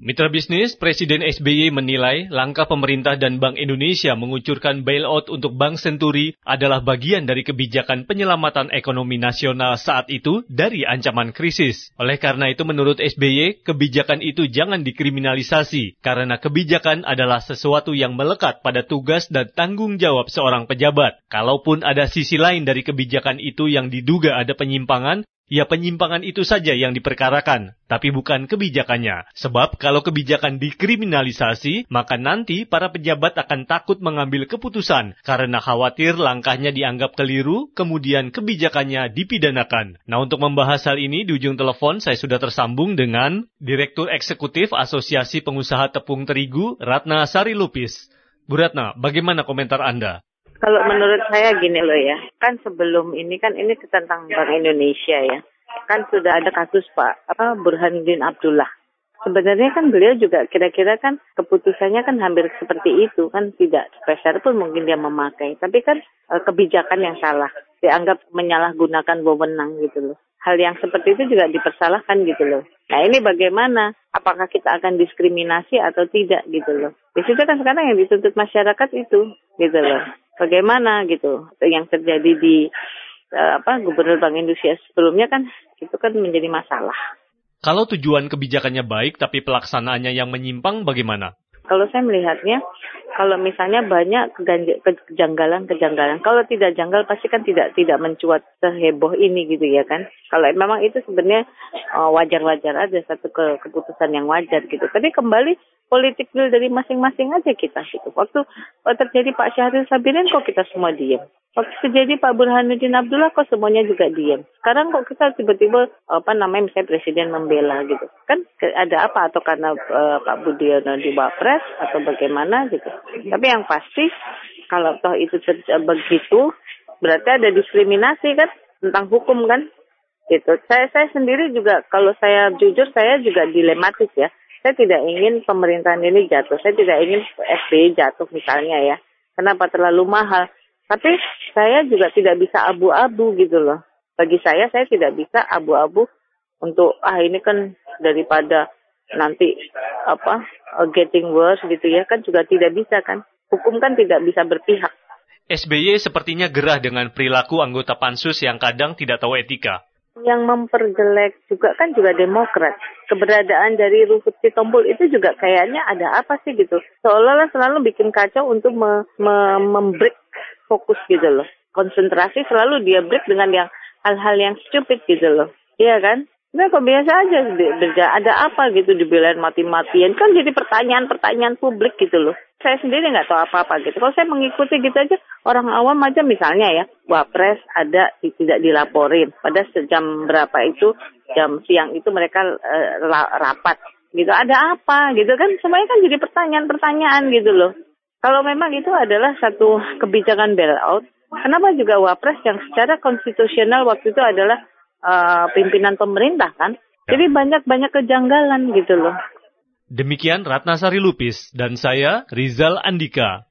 Mitra bisnis, Presiden SBY menilai langkah pemerintah dan Bank Indonesia mengucurkan bailout untuk Bank Senturi adalah bagian dari kebijakan penyelamatan ekonomi nasional saat itu dari ancaman krisis. Oleh karena itu menurut SBY, kebijakan itu jangan dikriminalisasi karena kebijakan adalah sesuatu yang melekat pada tugas dan tanggung jawab seorang pejabat. Kalaupun ada sisi lain dari kebijakan itu yang diduga ada penyimpangan, Ya penyimpangan itu saja yang diperkarakan, tapi bukan kebijakannya. Sebab kalau kebijakan dikriminalisasi, maka nanti para pejabat akan takut mengambil keputusan karena khawatir langkahnya dianggap keliru, kemudian kebijakannya dipidanakan. Nah untuk membahas hal ini di ujung telepon saya sudah tersambung dengan Direktur Eksekutif Asosiasi Pengusaha Tepung Terigu, Ratna Sari Lupis. Bu Ratna, bagaimana komentar Anda? Kalau menurut saya gini loh ya, kan sebelum ini kan ini tentang Bank Indonesia ya, kan sudah ada kasus Pak apa Burhanuddin Abdullah. Sebenarnya kan beliau juga kira-kira kan keputusannya kan hampir seperti itu kan tidak spesial pun mungkin dia memakai, tapi kan e, kebijakan yang salah dianggap menyalahgunakan wewenang gitu loh. Hal yang seperti itu juga dipersalahkan gitu loh. Nah ini bagaimana? Apakah kita akan diskriminasi atau tidak gitu loh. Di situ kan sekarang yang dituntut masyarakat itu gitu loh bagaimana gitu yang terjadi di apa Gubernur Bank Indonesia sebelumnya kan itu kan menjadi masalah. Kalau tujuan kebijakannya baik tapi pelaksanaannya yang menyimpang bagaimana? Kalau saya melihatnya kalau misalnya banyak kejanggalan-kejanggalan. Kalau tidak janggal pasti kan tidak tidak mencuat seheboh ini gitu ya kan. Kalau memang itu sebenarnya uh, wajar-wajar aja satu ke, keputusan yang wajar gitu. Tapi kembali politik dulu dari masing-masing aja kita gitu. Waktu, terjadi Pak Syahril Sabirin kok kita semua diem. Waktu terjadi Pak Burhanuddin Abdullah kok semuanya juga diem. Sekarang kok kita tiba-tiba apa namanya misalnya presiden membela gitu. Kan ada apa atau karena uh, Pak Budiono di Wapres atau bagaimana gitu. Tapi yang pasti kalau toh itu begitu berarti ada diskriminasi kan tentang hukum kan gitu. Saya saya sendiri juga kalau saya jujur saya juga dilematis ya saya tidak ingin pemerintahan ini jatuh. Saya tidak ingin SBY jatuh misalnya ya. Kenapa terlalu mahal? Tapi saya juga tidak bisa abu-abu gitu loh. Bagi saya, saya tidak bisa abu-abu untuk ah ini kan daripada nanti apa getting worse gitu ya kan juga tidak bisa kan. Hukum kan tidak bisa berpihak. SBY sepertinya gerah dengan perilaku anggota pansus yang kadang tidak tahu etika. Yang memperjelek juga kan juga Demokrat. Keberadaan dari Ruhut Sitompul itu juga kayaknya ada apa sih gitu. Seolah-olah selalu bikin kacau untuk me, me, membreak fokus gitu loh. Konsentrasi selalu dia break dengan yang hal-hal yang stupid gitu loh. Iya kan? Nah kok biasa aja berja ada apa gitu dibelain mati-matian kan jadi pertanyaan-pertanyaan publik gitu loh. Saya sendiri nggak tahu apa-apa gitu. Kalau saya mengikuti gitu aja orang awam aja misalnya ya wapres ada tidak dilaporin pada jam berapa itu jam siang itu mereka uh, rapat gitu ada apa gitu kan semuanya kan jadi pertanyaan-pertanyaan gitu loh. Kalau memang itu adalah satu kebijakan bailout, kenapa juga wapres yang secara konstitusional waktu itu adalah uh, pimpinan pemerintah kan. Ya. Jadi banyak-banyak kejanggalan gitu loh. Demikian Ratna Sari Lupis dan saya Rizal Andika.